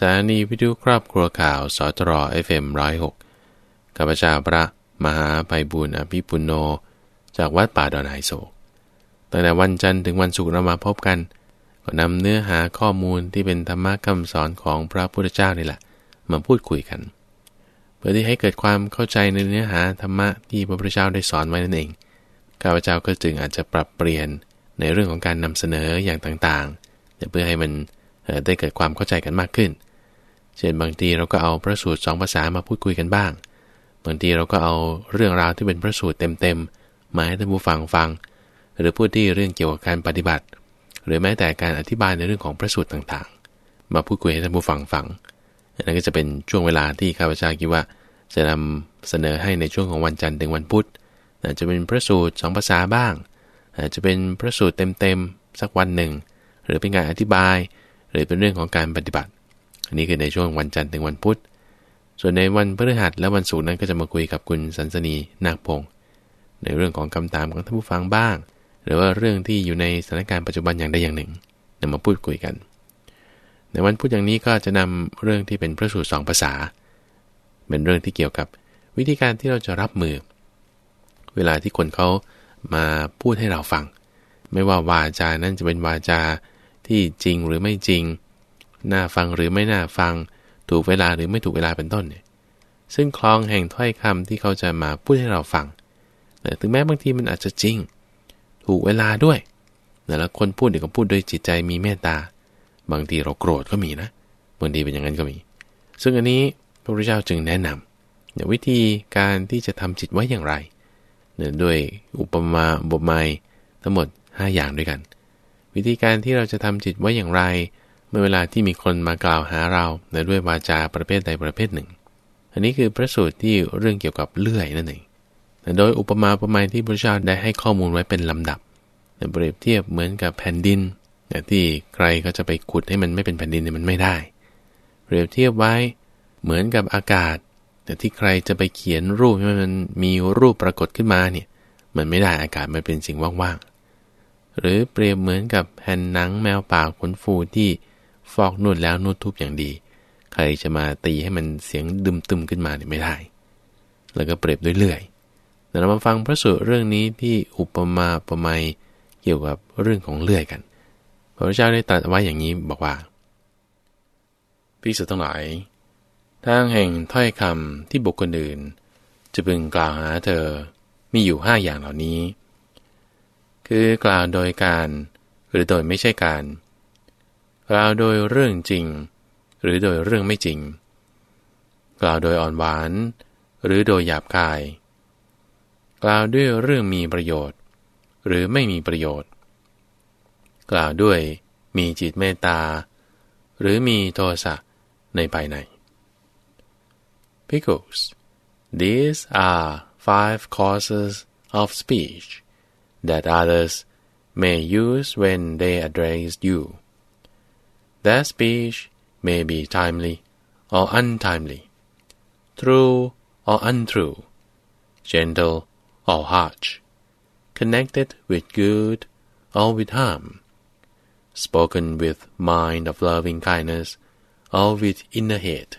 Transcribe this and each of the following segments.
สถานีวิทยุครอบครัวข่าวส.ทร. FM ร้อยหกข้าพเจ้าพระมหาไพบูลย์อภิปุณโณ จากวัดป่าดอนหายโศกตั้งแต่วันจันทร์ถึงวันศุกร์เรามาพบกัน ก็นำเนื้อหาข้อมูลที่เป็นธรรมะคำสอนของพระพุทธเจ้านี่แหละ มาพูดคุยกัน เพื่อที่ให้เกิดความเข้าใจในเนื้อหาธรรมะที่พระพุทธเจ้าได้สอนไว้นั่นเองข้าพเจ้าก็จึงอาจจะปรับเปลี่ยนในเรื่องของการนำเสนออย่างต่างๆเพื่อให้มันได้เกิดความเข้าใจกันมากขึ้น เช่นบางทีเราก็เอาพระสูตรสองภาษามาพูดคุยกันบ้าง บางทีเราก็เอาเรื่องราวที่เป็นพระสูตรเต็มๆมาให้ท่านผู้ฟังฟัง หรือพูดที่เรื่องเกี่ยวกับการปฏิบัติ หรือแม้แต่การอธิบายในเรื่องของพระสูตรต่างๆ มาพูดคุยให้ท่านผู้ฟังฟังนั่นก็จะเป็นช่วงเวลาที่ข้าพเจ้าคิดว่า จะนำเสนอให้ในช่วงของวันจันทร์ถึงวันพุธอาจจะเป็นพระสูตรสองภาษาบ้าง อาจจะเป็นพระสูตรเต็มๆสักวันหนึ่ง หรือเป็นการอธิบาย หรือเป็นเรื่องของการปฏิบัติ อันนี้คือในช่วงวันจันทร์ถึงวันพุธ ส่วนในวันพฤหัสและวันศุกร์นั้นก็จะมาคุยกับคุณสันสนีนาคพงศ์ในเรื่องของคำถามของท่านผู้ฟังบ้าง หรือว่าเรื่องที่อยู่ในสถานการณ์ปัจจุบันอย่างใดอย่างหนึ่งนำมาพูดคุยกัน ในวันพุธอย่างนี้ก็จะนำเรื่องที่เป็นพระสูตรสองภาษา เป็นเรื่องที่เกี่ยวกับวิธีการที่เราจะรับมือ เวลาที่คนเขามาพูดให้เราฟัง ไม่ว่าวาจานั้นจะเป็นวาจาที่จริงหรือไม่จริง น่าฟังหรือไม่น่าฟัง ถูกเวลาหรือไม่ถูกเวลาเป็นต้นเนี่ย ซึ่งคลองแห่งถ้อยคำที่เขาจะมาพูดให้เราฟังแต่ถึงแม้บางทีมันอาจจะจริง ถูกเวลาด้วยแต่ละคนพูดเดี๋ยวก็พูดด้วยจิตใจมีเมตตา บางทีเราโกรธก็มีนะ บางทีเป็นอย่างนั้นก็มี ซึ่งอันนี้พระพุทธเจ้าจึงแนะนำเดี๋ยวิธีการที่จะทำจิตไว้อย่างไรเนี่ยด้วยอุปมาบทไม้ทั้งหมด 5 อย่างด้วยกัน วิธีการที่เราจะทำจิตไว้อย่างไร เมื่อเวลาที่มีคนมากล่าวหาเราในด้วยวาจาประเภทใดประเภทหนึ่ง อันนี้คือพระสูตรที่เรื่องเกี่ยวกับเลื่อยนั่นเองโดยอุปมาอุปไมยที่พระเจ้าได้ให้ข้อมูลไว้เป็นลำดับเปรียบเทียบเหมือนกับแผ่นดินที่ใครก็จะไปขุดให้มันไม่เป็นแผ่นดินเนี่ยมันไม่ได้ เปรียบเทียบไว้เหมือนกับอากาศ แต่ที่ใครจะไปเขียนรูปให้มันมีรูปปรากฏขึ้นมาเนี่ยมันไม่ได้อากาศมันเป็นสิ่งว่างๆหรือเปรียบเหมือนกับแผ่นหนังแมวป่าขนฟูที่ ฟอกนวดแล้วนวดทุบอย่างดี ใครจะมาตีให้มันเสียงดึมตึมขึ้นมาเนี่ยไม่ได้ แล้วก็เปรียบด้วยเลื่อยเดี๋ยวเรามาฟังพระสูตรเรื่องนี้ที่อุปมาประไมยเกี่ยวกับเรื่องของเลื่อยกัน พระเจ้าได้ตรัสไว้อย่างนี้บอกว่าพิสุทั้งหลายทางแห่งถ้อยคำที่บุคคลอื่น จะพึงกล่าวหาเธอมีอยู่ห้าอย่างเหล่านี้ คือกล่าวโดยการหรือโดยไม่ใช่การ กล่าวโดยเรื่องจริง หรือโดยเรื่องไม่จริง กล่าวโดยอ่อนหวาน หรือโดยหยาบคาย กล่าวด้วยเรื่องมีประโยชน์ หรือไม่มีประโยชน์ กล่าวด้วยมีจิตเมตตา หรือมีโทสะในภายใน Pickles. These are five causes of speech that others may use when they address you. Their speech may be timely or untimely, true or untrue, gentle or harsh, connected with good or with harm, spoken with mind of loving kindness or with inner hate.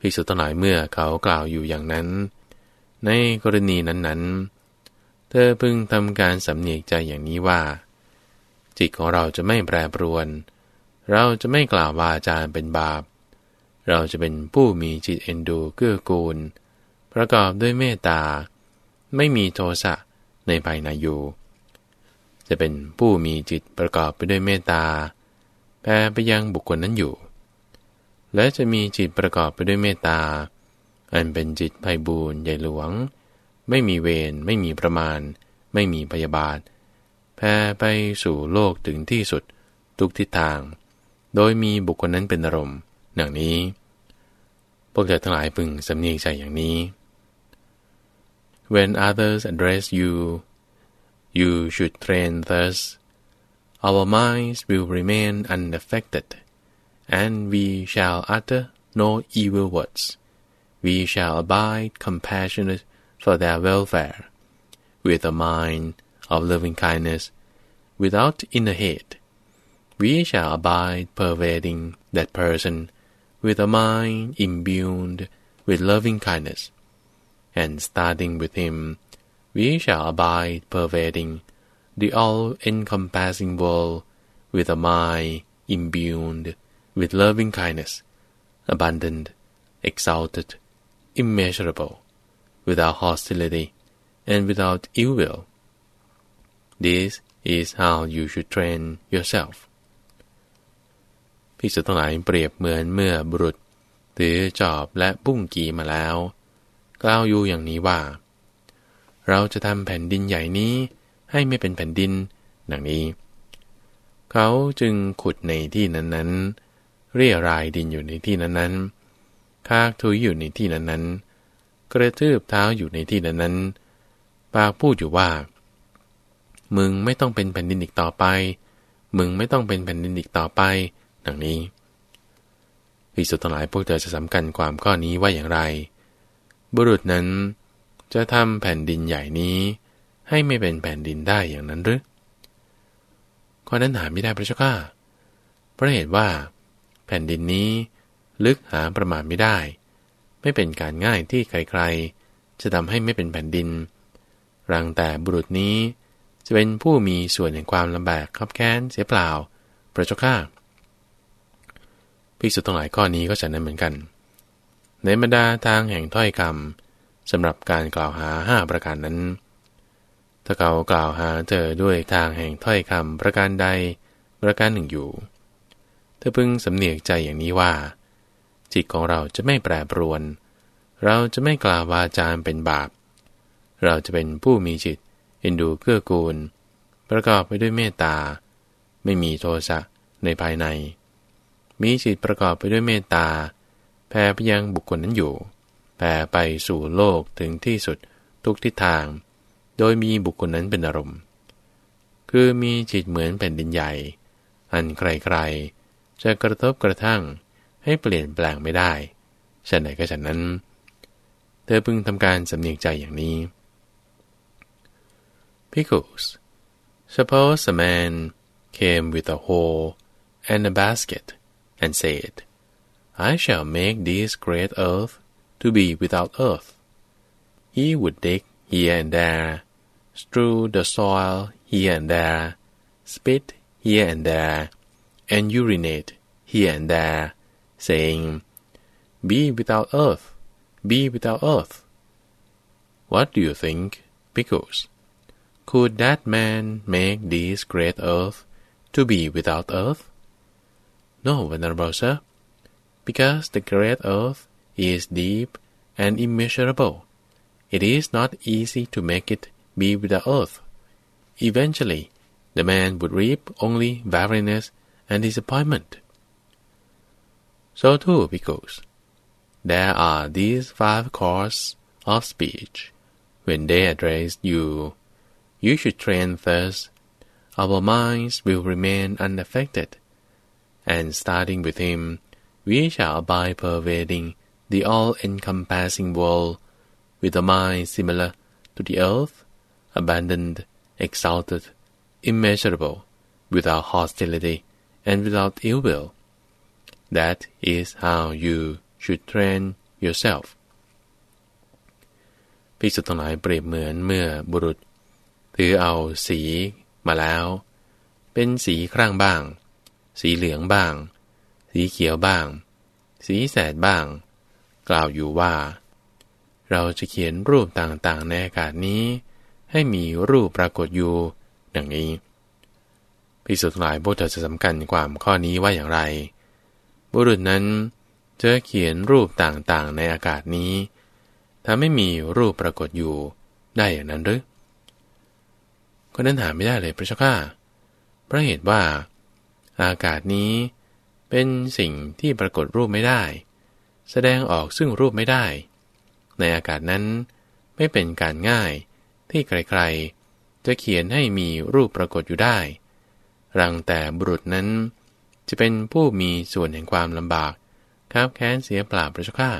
ภิกษุทั้งหลายเมื่อเขากล่าวอยู่อย่างนั้น ในกรณีนั้นๆ เธอพึงทำการสำเนียกใจอย่างนี้ว่า จิตของเราจะไม่แปรปรวน เราจะไม่กล่าววาจาเป็นบาป เราจะเป็นผู้มีจิตเอ็นดูเกื้อกูล ประกอบด้วยเมตตา ไม่มีโทสะในภายในอยู่ จะเป็นผู้มีจิตประกอบไปด้วยเมตตาแผ่ไปยังบุคคลนั้นอยู่ และจะมีจิตประกอบไปด้วยเมตตา อันเป็นจิตไพบูรณ์ใหญ่หลวง ไม่มีเวรไม่มีประมาณ ไม่มีพยาบาท แผ่ไปสู่โลกถึงที่สุด ทุกทิศทาง โดยมีบุคคลนั้นเป็นอารมณ์หนังนี้ พวกเธอทั้งหลายพึงสำเนียงใจอย่างนี้ When others address you you should train thus our minds will remain unaffected and we shall utter no evil words. We shall abide compassionate for their welfare, with a mind of loving kindness, without inner hate, we shall abide pervading that person with a mind imbued with loving kindness, and starting with him, we shall abide pervading the all-encompassing world with a mind imbued with loving kindness, abundant, exalted, immeasurable, without hostility and without ill will. This is how you should train yourself พิสุทั้งหลายเปรียบเหมือนเมื่อบุรุษถือจอบและบุ้งกีมาแล้ว กล่าวอยู่อย่างนี้ว่า เราจะทำแผ่นดินใหญ่นี้ให้ไม่เป็นแผ่นดิน ดังนี้ เขาจึงขุดในที่นั้นๆ เรียรายดินอยู่ในที่นั้นๆคากทุยอยู่ในที่นั้นๆ กระทืบเท้าอยู่ในที่นั้นๆ ปากพูดอยู่ว่า มึงไม่ต้องเป็นแผ่นดินอีกต่อไป มึงไม่ต้องเป็นแผ่นดินอีกต่อไป ดังนี้พิสุทั้งหลายพวกเธอจะสำคัญความข้อนี้ว่าอย่างไร บุรุษนั้น จะทำแผ่นดินใหญ่นี้ ให้ไม่เป็นแผ่นดินได้อย่างนั้นหรือข้อนั้นหาไม่ได้พระเจ้าข้าเพราะเหตุว่า แผ่นดินนี้ลึกหาประมาณไม่ได้ ไม่เป็นการง่ายที่ใครๆ จะทำให้ไม่เป็นแผ่นดิน รังแต่บุรุษนี้ จะเป็นผู้มีส่วนแห่งความลำบากขับแค้นเสียเปล่า พระเจ้าข้าภิกษุทั้งหลายข้อนี้ก็ฉันนั้นเหมือนกัน ในบรรดาทางแห่งถ้อยคำสำหรับการกล่าวหาห้าประการนั้น ถ้าเขากล่าวหาเธอด้วยทางแห่งถ้อยคำประการใดประการหนึ่งอยู่ เธอพึงสำเนียกใจอย่างนี้ว่า จิตของเราจะไม่แปรปรวน เราจะไม่กล่าววาจาเป็นบาป เราจะเป็นผู้มีจิต เอ็นดูเกื้อกูล ประกอบไปด้วยเมตตา ไม่มีโทสะในภายใน มีจิตประกอบไปด้วยเมตตาแผ่ไปยังบุคคลนั้นอยู่แผ่ไปสู่โลกถึงที่สุดทุกทิศทาง โดยมีบุคคลนั้นเป็นอารมณ์ คือมีจิตเหมือนแผ่นดินใหญ่ อันใครๆจะกระทบกระทั่งให้เปลี่ยนแปลงไม่ได้ฉันไหนก็ฉันนั้น เธอพึงทำการสำเนียกใจอย่างนี้ Pickles. Suppose a man came with a hoe and a basket, and said, I shall make this great earth to be without earth. He would dig here and there, strew the soil here and there, spit here and there, and urinate here and there, saying, Be without earth, be without earth. What do you think, Pickles? Could that man make this great earth to be without earth? No, venerable sir, because the great earth is deep and immeasurable. It is not easy to make it be without earth. Eventually, the man would reap only barrenness and disappointment. So too, because there are these five courses of speech when they address you you should train thus. Our minds will remain unaffected, and starting with Him, we shall abide pervading the all-encompassing world with a mind similar to the earth, abundant, exalted, immeasurable, without hostility and without ill will. That is how you should train yourself พิสุทั้งหลายเปรียบเหมือนเมื่อบุรุษ ถือเอาสีมาแล้ว เป็นสีครั่งบ้าง สีเหลืองบ้าง สีเขียวบ้าง สีแสดบ้าง กล่าวอยู่ว่า เราจะเขียนรูปต่างๆในอากาศนี้ ให้มีรูปปรากฏอยู่ดังนี้พิสุทธิ์หลายพวกเธอจะสำคัญความข้อนี้ว่าอย่างไร บุรุษนั้นจะเขียนรูปต่างๆในอากาศนี้ถ้าไม่มีรูปปรากฏอยู่ได้อย่างนั้นหรือ ก็นั้นหาไม่ได้เลยพระเจ้าข้าเพราะเหตุว่า อากาศนี้เป็นสิ่งที่ปรากฏรูปไม่ได้ แสดงออกซึ่งรูปไม่ได้ ในอากาศนั้นไม่เป็นการง่ายที่ใครๆ จะเขียนให้มีรูปปรากฏอยู่ได้ รังแต่บุรุษนั้น จะเป็นผู้มีส่วนแห่งความลำบากคับแค้นเสียเปล่าพระเจ้าข้า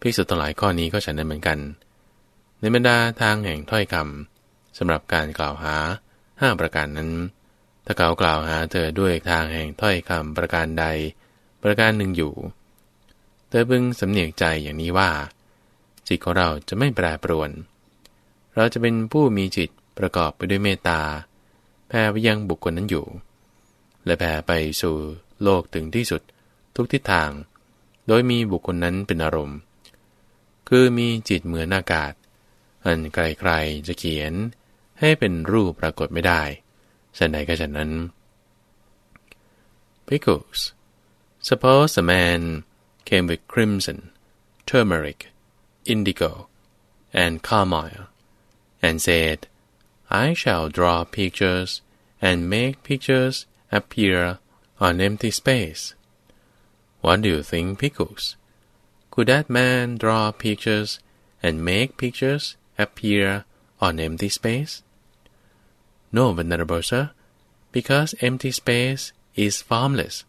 พิสุทธิ์หลายข้อนี้ก็ฉันนั้นเหมือนกัน ในบรรดาทางแห่งถ้อยคำ สำหรับการกล่าวหาห้าประการนั้น ถ้าเขากล่าวหาเธอด้วยทางแห่งถ้อยคำประการใด ประการหนึ่งอยู่ เธอพึงสำเนียกใจอย่างนี้ว่า จิตของเราจะไม่แปรปรวน เราจะเป็นผู้มีจิตประกอบไปด้วยเมตตาแผ่ไปยังบุคคลนั้นอยู่ และแผ่ไปสู่โลกถึงที่สุดทุกทิศทาง โดยมีบุคคลนั้นเป็นอารมณ์ คือมีจิตเหมือนอากาศ อันไกลๆจะเขียน ให้เป็นรูปปรากฏไม่ได้ฉันใดก็ฉันนั้น Pickles Suppose a man came with crimson, turmeric, indigo, and carmine, and said, I shall draw pictures and make pictures appear on empty space. What do you think, Pickles? Could that man draw pictures and make pictures appear on empty space? No, Venerable Sir, because empty space is formless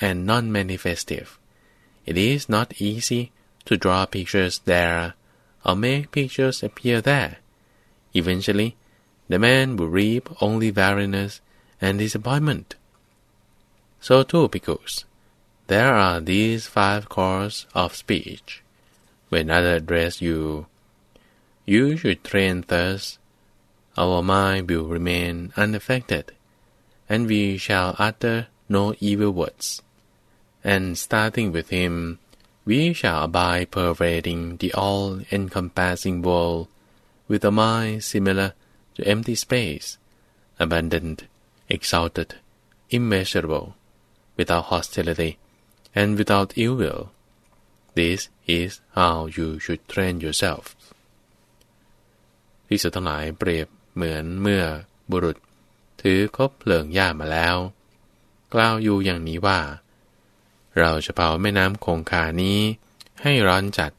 and non-manifestive. It is not easy to draw pictures there or make pictures appear there. Eventually, the man will reap only weariness and disappointment. So too, because there are these five chords of speech. When others address you, you should train thus Our mind will remain unaffected, and we shall utter no evil words and starting with him, we shall abide pervading the all-encompassing world with a mind similar to empty space, abundant, exalted, immeasurable, without hostility, and without ill will. This is how you should train yourself. ที่สุดทั้งหลายเปรียบ เหมือนเมื่อบุรุษ ถือคบเพลิงย่ามาแล้ว กล่าวอยู่อย่างนี้ว่า เราจะเผาแม่น้ำคงคานี้ ให้ร้อนจัด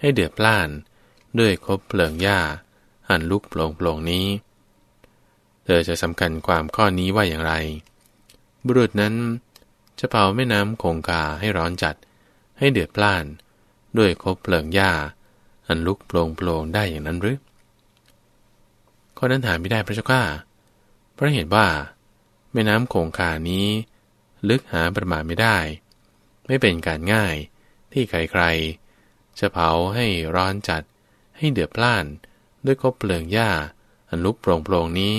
ให้เดือดพล่าน ด้วยคบเพลิงหญ้าหันลุกโปร่งโปร่งนี้ เธอจะสำคัญความข้อนี้ว่าอย่างไร บุรุษนั้นจะเผาแม่น้ำคงคาให้ร้อนจัด ให้เดือดพล่าน ด้วยคบเพลิงหญ้าหันลุกโปร่งโปร่งได้อย่างนั้นหรือ ข้อนั้นถามไม่ได้พระเจ้าข้าเพราะเหตุว่า แม่น้ำคงคานี้ ลึกหาประมาณไม่ได้ ไม่เป็นการง่ายที่ใครๆจะเผาให้ร้อนจัดให้เดือดพล่านด้วยคบเปลืองหญ้าอันลุกโปร่งโปร่งนี้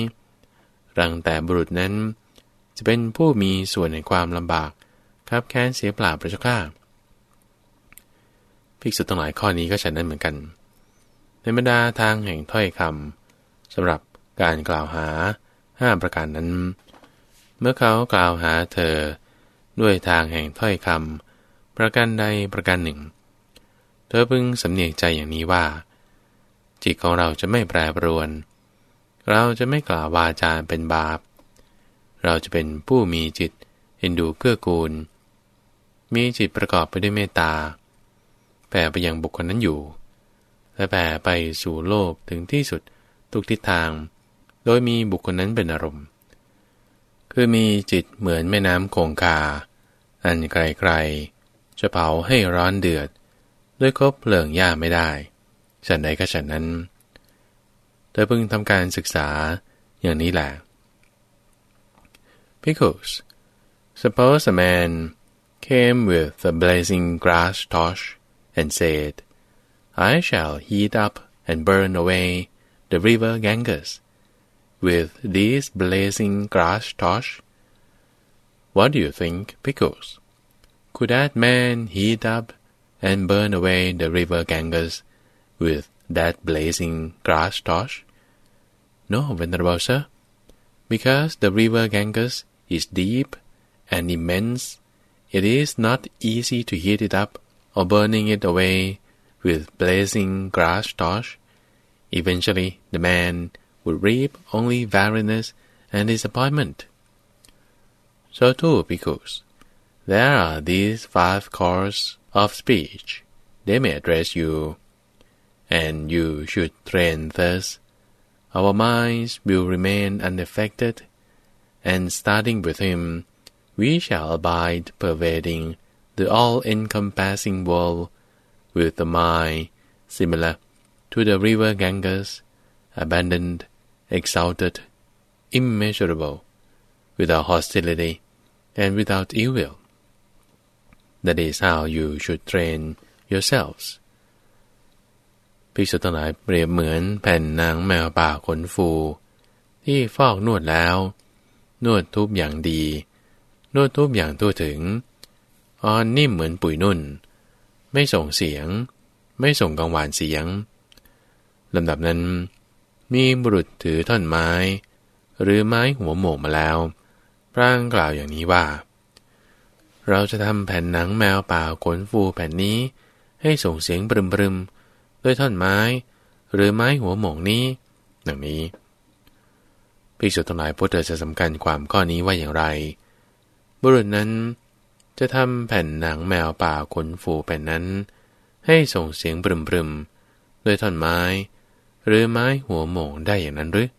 รังแต่บุรุษนั้น จะเป็นผู้มีส่วนในความลำบากครับแค้นเสียเปล่าพระเจ้าข้าภิกษุทั้งหลายข้อนี้ก็ฉันนั้นเหมือนกัน ในบรรดาทางแห่งถ้อยคำ สำหรับการกล่าวหาห้าประการนั้น เมื่อเขากล่าวหาเธอ ด้วยทางแห่งถ้อยคำประการใดประการหนึ่ง เธอพึงสำเนียกใจอย่างนี้ว่า จิตของเราจะไม่แปรปรวน เราจะไม่กล่าววาจาเป็นบาป เราจะเป็นผู้มีจิตเอ็นดูเกื้อกูล มีจิตประกอบไปด้วยเมตตาแผ่ไปยังบุคคลนั้นอยู่ และแผ่ไปสู่โลกถึงที่สุด ทุกทิศทาง โดยมีบุคคลนั้นเป็นอารมณ์ คือมีจิตเหมือนแม่น้ำคงคา อันไกลๆจะเผาให้ร้อนเดือด ด้วยคบเพลิงย่าไม่ได้ฉันใดก็ฉันนั้น เธอเพิ่งทำการศึกษาอย่างนี้แหละ Because suppose a man came with a blazing grass torch and said, I shall heat up and burn away the river Ganges with this blazing grass torch? What do you think, Pickles? Could that man heat up and burn away the river Ganges with that blazing grass torch? No, Venerable Sir, because the river Ganges is deep and immense, it is not easy to heat it up or burning it away with blazing grass torch. Eventually, the man would reap only weariness and disappointment. So too, because there are these five chords of speech, they may address you, and you should train thus. Our minds will remain unaffected, and starting with him, we shall abide pervading the all-encompassing world with a mind similar to the river Ganges, abandoned exalted, immeasurable, without hostility and without ill will. That is how you should train yourselves. ภิกษุทั้งหลายเปรียบเหมือนแผ่นนางแมวป่าขนฟู ที่ฟอกนวดแล้ว นวดทุบอย่างดี นวดทุบอย่างทั่วถึง อ่อนนิ่มเหมือนปุ๋ยนุ่น ไม่ส่งเสียง ไม่ส่งกังวานเสียง ลำดับนั้น มีบุรุษถือท่อนไม้ หรือไม้หัวโหมกมาแล้วพร่างกล่าวอย่างนี้ว่า เราจะทำแผ่นหนังแมวป่าขนฟูแผ่นนี้ ให้ส่งเสียงบรึมบรึมด้วยท่อนไม้ หรือไม้หัวหมงนี้ดังนี้ภิกษุทั้งหลายพวกเธอจะสำคัญความข้อนี้ว่าอย่างไร บุรุษนั้น จะทำแผ่นหนังแมวป่าขนฟูแผ่นนั้น ให้ส่งเสียงบรึมบรึมด้วยท่อนไม้ หรือไม้หัวหมงได้อย่างนั้นหรือ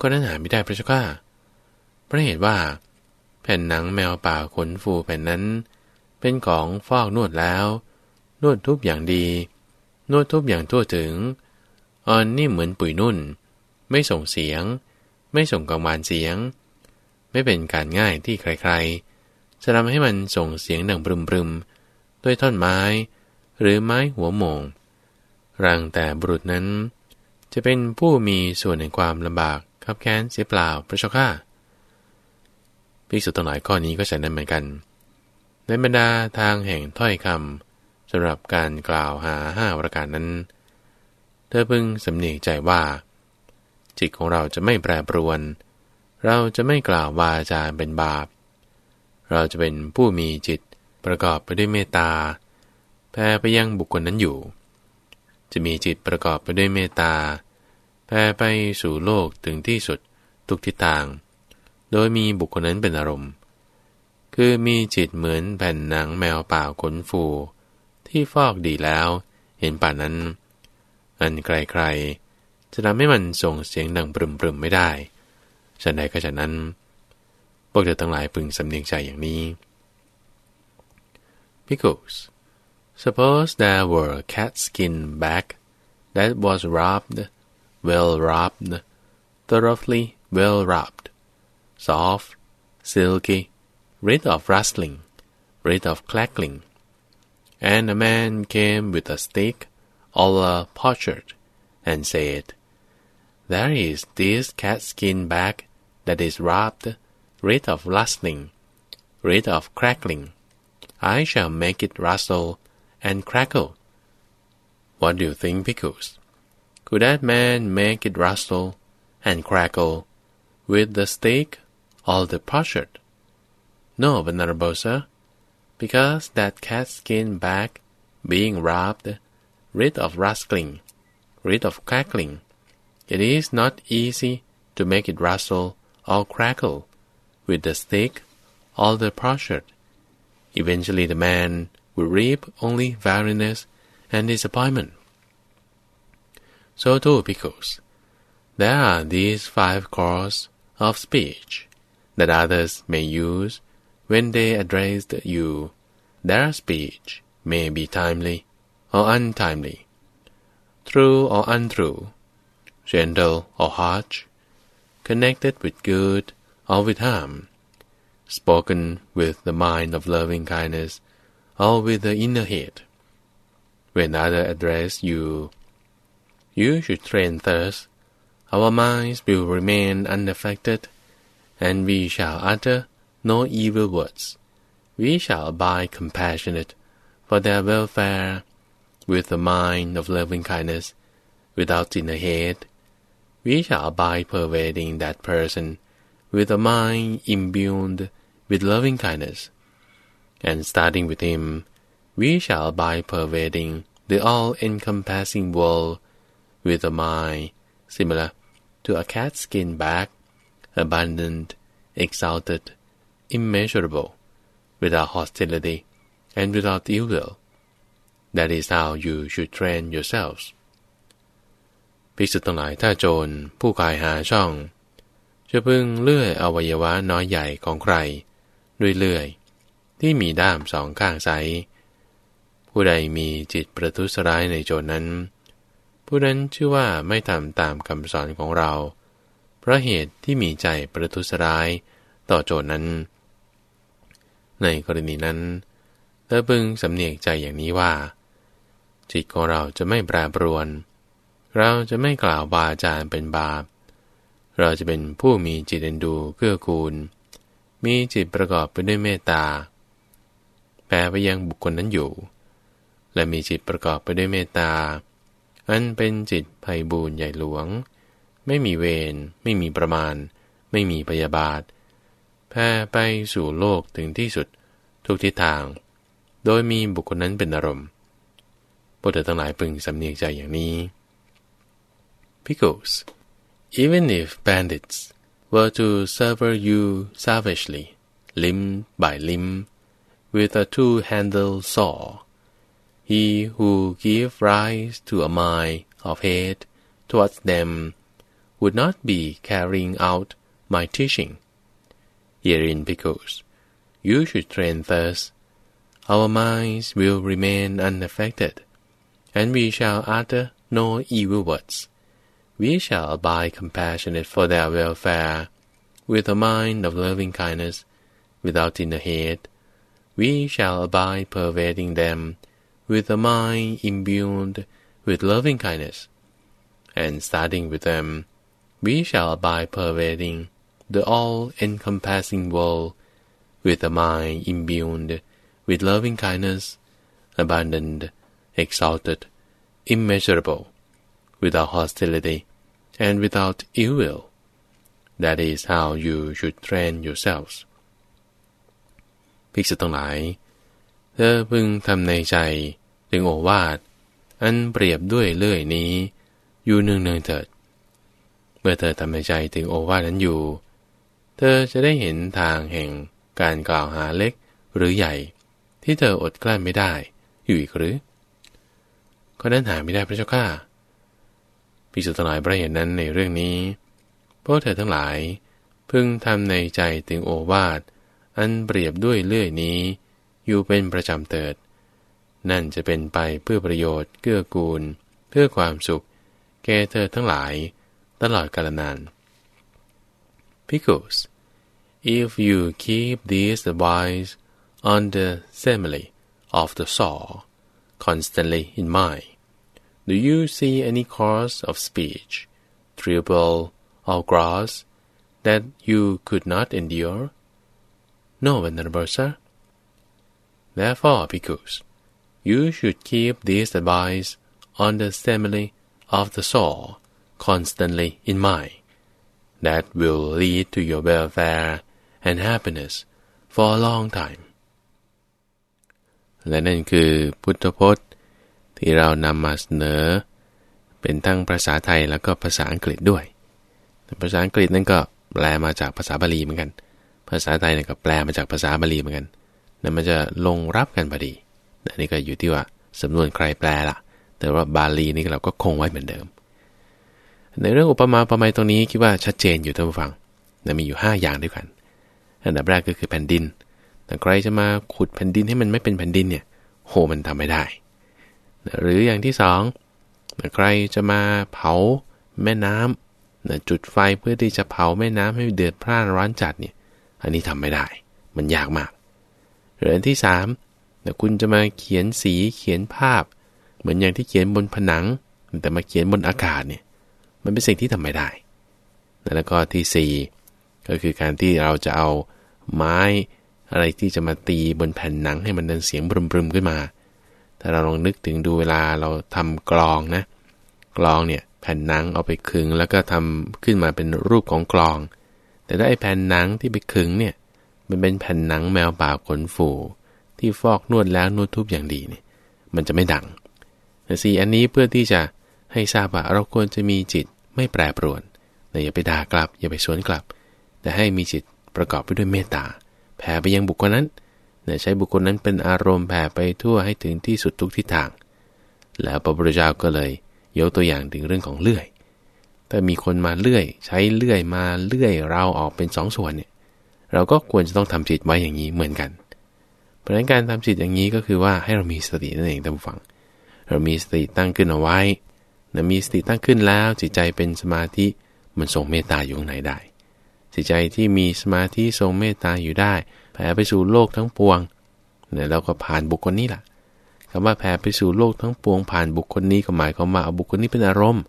ก็นั้นหาไม่ได้พระเจ้าข้าเพราะเหตุว่า แผ่นหนังแมวป่าขนฟูแผ่นนั้น เป็นของฟอกนวดแล้ว นวดทุบอย่างดี นวดทุบอย่างทั่วถึง อ่อนนิ่มเหมือนปุ๋ยนุ่น ไม่ส่งเสียง ไม่ส่งกังวานเสียง ไม่เป็นการง่ายที่ใครๆ จะทำให้มันส่งเสียงดังบรึมๆด้วยท่อนไม้ หรือไม้หัวโมง รังแต่บุรุษนั้น จะเป็นผู้มีส่วนในความลำบากขับแค้นเสียเปล่าพระเจ้าข้าภิกษุทั้งหลายข้อนี้ก็ใช้นั้นเหมือนกัน ในบรรดาทางแห่งถ้อยคำสำหรับการกล่าวหาห้าประการนั้น เธอพึงสำเนียกใจว่า จิตของเราจะไม่แปรปรวน เราจะไม่กล่าววาจาเป็นบาป เราจะเป็นผู้มีจิตประกอบไปด้วยเมตตาแผ่ไปยังบุคคลนั้นอยู่ จะมีจิตประกอบไปด้วยเมตตาแผ่ไปสู่โลกถึงที่สุดทุกทิศทาง โดยมีบุคคลนั้นเป็นอารมณ์ คือมีจิตเหมือนแผ่นหนังแมวป่าขนฟู ที่ฟอกดีแล้วเห็นป่านั้น อันไกลๆจะทำให้มันส่งเสียงดังปรึมๆไม่ได้ฉันใดก็ฉะนั้น พวกเธอทั้งหลายพึงสำเนียงใจอย่างนี้ Because suppose there were a cat skin bag that was rubbed, well rubbed, thoroughly well rubbed soft, silky, rid of rustling, rid of clackling. And a man came with a stick, all a potsherd, and said, There is this cat skin bag that is rubbed, rid of rustling, rid of crackling. I shall make it rustle and crackle. What do you think, Pickles? Could that man make it rustle and crackle with the stick all the potsherd? No, venerable sir, because that cat skin bag, being rubbed, rid of rustling, rid of crackling, it is not easy to make it rustle or crackle with the stick or the potsherd. Eventually the man will reap only weariness and disappointment. So too, because there are these five cords of speech that others may use when they address you. Their speech may be timely or untimely, true or untrue, gentle or harsh, connected with good or with harm, spoken with the mind of loving kindness or with the inner head. When others address you, you should train thus. Our minds will remain unaffected and we shall utter no evil words. We shall abide compassionate for their welfare, with a mind of loving kindness, without inner head. We shall abide pervading that person, with a mind imbued with loving kindness, and starting with him, we shall abide pervading the all-encompassing world, with a mind similar to a cat skin bag abundant, exalted, immeasurable, without hostility, and without ill will. That is how you should train yourselves. ภิกษุทั้งหลายถ้าโจรผู้กายหาช่อง จะพึงเลื่อยอวัยวะน้อยใหญ่ของใคร ด้วยเลื่อย ที่มีด้ามสองข้างใส ผู้ใดมีจิตประทุษร้ายในโจรนั้น ผู้นั้นชื่อว่าไม่ทำตามคำสอนของเรา เพราะเหตุที่มีใจประทุษร้ายต่อโจรนั้น ในกรณีนั้นเธอพึงสำเนียกใจอย่างนี้ว่า จิตของเราจะไม่แปรปรวน เราจะไม่กล่าวบาจารเป็นบาป เราจะเป็นผู้มีจิตเอ็นดูเกื้อกูล มีจิตประกอบไปด้วยเมตตา แผ่ไปยังบุคคลนั้นอยู่ และมีจิตประกอบไปด้วยเมตตา อันเป็นจิตไพ่บูรใหญ่หลวง ไม่มีเวร ไม่มีประมาณ ไม่มีพยาบาท แผ่ไปสู่โลกถึงที่สุด ทุกทิศทาง โดยมีบุคคลนั้นเป็นอารมณ์พวกเธทั้งหลายพึงสำเนียกใจอย่างนี้ Pickles even if bandits were to sever you savagely limb by limb with a two-handled saw. He who give rise to a mind of hate towards them would not be carrying out my teaching. Herein because you should train thus, our minds will remain unaffected, and we shall utter no evil words. We shall abide compassionate for their welfare, with a mind of loving kindness, without inner hate, we shall abide pervading them with a mind imbued with loving kindness, and starting with them, we shall abide pervading the all-encompassing world with a mind imbued with loving kindness, abundant, exalted, immeasurable, without hostility, and without ill will. That is how you should train yourselves. ภิกษุทั้งหลาย เธอพึงทำในใจถึงโอวาท อันเปรียบด้วยเลื่อยนี้ อยู่เนืองเนืองเถิด เมื่อเธอทำในใจถึงโอวาทนั้นอยู่ เธอจะได้เห็นทางแห่งการกล่าวหาเล็กหรือใหญ่ ที่เธออดกลั้นไม่ได้ อยู่อีกหรือก็นั้นหาไม่ได้พระเจ้าข้าภิกษุทั้งหลายประเห็นนั้นในเรื่องนี้พวกเธอทั้งหลาย พึงทำในใจถึงโอวาท อันเปรียบด้วยเลื่อยนี้ อยู่เป็นประจำเติด นั่นจะเป็นไปเพื่อประโยชน์เกื้อกูล เพื่อความสุข แก่เธอทั้งหลาย ตลอดกาลนาน Because if you keep these advice on the simile of the saw constantly in mind, do you see any cause of speech, triple or gross, that you could not endure? No, Venerable sir. Therefore, bhikkhus, you should keep this advice on the simile of the soul constantly in mind. That will lead to your welfare and happiness for a long time. และนั่นคือพุทธพจน์ ที่เรานำมาเสนอ เป็นทั้งภาษาไทยแล้วก็ภาษาอังกฤษด้วย ภาษาอังกฤษนั่นก็แปลมาจากภาษาบาลีเหมือนกัน ภาษาไทยเนี่ยก็แปลมาจากภาษาบาลีเหมือนกันนั่นมันจะลงรับกันพอดีอันนี้ก็อยู่ที่ว่าสำนวนใครแปลละแต่ว่าบาลีนี่เราก็คงไว้เหมือนเดิม ในเรื่องอุปมาอุปไมยตรงนี้คิดว่าชัดเจนอยู่ท่านผู้ฟังนะมีอยู่ 5 อย่างด้วยกัน อันดับแรกก็คือแผ่นดิน แต่ใครจะมาขุดแผ่นดินให้มันไม่เป็นแผ่นดินเนี่ย โหมันทำไม่ได้ หรืออย่างที่สองใครจะมาเผาแม่น้ำจุดไฟเพื่อที่จะเผาแม่น้ำให้เดือดพร่านร้อนจัดเนี่ย อันนี้ทำไม่ได้ มันยากมากเรื่องที่สามแต่คุณจะมาเขียนสีเขียนภาพ เหมือนอย่างที่เขียนบนผนัง แต่มาเขียนบนอากาศเนี่ยมันเป็นสิ่งที่ทำไม่ได้ แล้วก็ที่สี่ก็คือการที่เราจะเอาไม้อะไรที่จะมาตีบนแผ่นหนังให้มันเดินเสียงบรึมๆขึ้นมา ถ้าเราลองนึกถึงดูเวลาเราทำกลองนะ กลองเนี่ยแผ่นหนังเอาไปคึงแล้วก็ทำขึ้นมาเป็นรูปของกลอง แต่ถ้าไอ้แผ่นหนังที่ไปขึงเนี่ย มันเป็นแผ่นหนังแมวป่าขนฝูที่ฟอกนวดแล้วนวดทุบอย่างดีเนี่ย มันจะไม่ดังสี่อันนี้เพื่อที่จะให้ทราบว่าเราควรจะมีจิตไม่แปรปรวนแต่อย่าไปด่ากลับ อย่าไปสวนกลับ แต่ให้มีจิตประกอบไปด้วยเมตตาแผ่ไปยังบุคคลนั้นใช้บุคคลนั้นเป็นอารมณ์แผ่ไปทั่วให้ถึงที่สุดทุกทิศทาง แล้วพระพุทธเจ้าก็เลยยกตัวอย่างถึงเรื่องของเลื่อย ถ้ามีคนมาเลื่อย ใช้เลื่อยมาเลื่อยเราออกเป็นสองส่วนเนี่ยเราก็ควรจะต้องทำจิตไว้อย่างนี้เหมือนกัน เพราะฉะนั้นการทำจิตอย่างนี้ก็คือว่าให้เรามีสตินั่นเองท่านฟัง เรามีสติตั้งขึ้นเอาไว้นะมีสติตั้งขึ้นแล้วจิตใจเป็นสมาธิมันทรงเมตตาอยู่ข้างในได้ จิตใจที่มีสมาธิทรงเมตตาอยู่ได้แผ่ไปสู่โลกทั้งปวงเนี่ยเราก็ผ่านบุคคลนี้แหละคำว่าแผ่ไปสู่โลกทั้งปวงผ่านบุคคลนี้ก็หมายความว่าเอาบุคคลนี้เป็นอารมณ์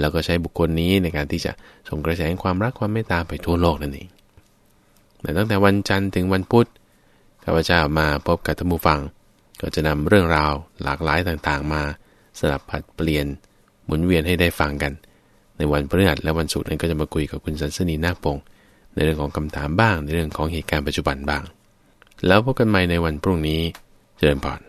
แล้วก็ใช้บุคคลนี้ในการที่จะส่งกระแสความรักความเมตตาไปทั่วโลกนั่นเองแต่ตั้งแต่วันจันทร์ถึงวันพุธข้าพเจ้ามาพบกับท่านผู้ฟัง ก็จะนำเรื่องราวหลากหลายต่างๆ มาสลับผัดเปลี่ยน หมุนเวียนให้ได้ฟังกัน ในวันพฤหัสและวันศุกร์นั้นก็จะมาคุยกับคุณสันสนีนาคปงในเรื่องของคำถามบ้าง ในเรื่องของเหตุการณ์ปัจจุบันบ้าง แล้วพบกันใหม่ในวันพรุ่งนี้ เจริญพร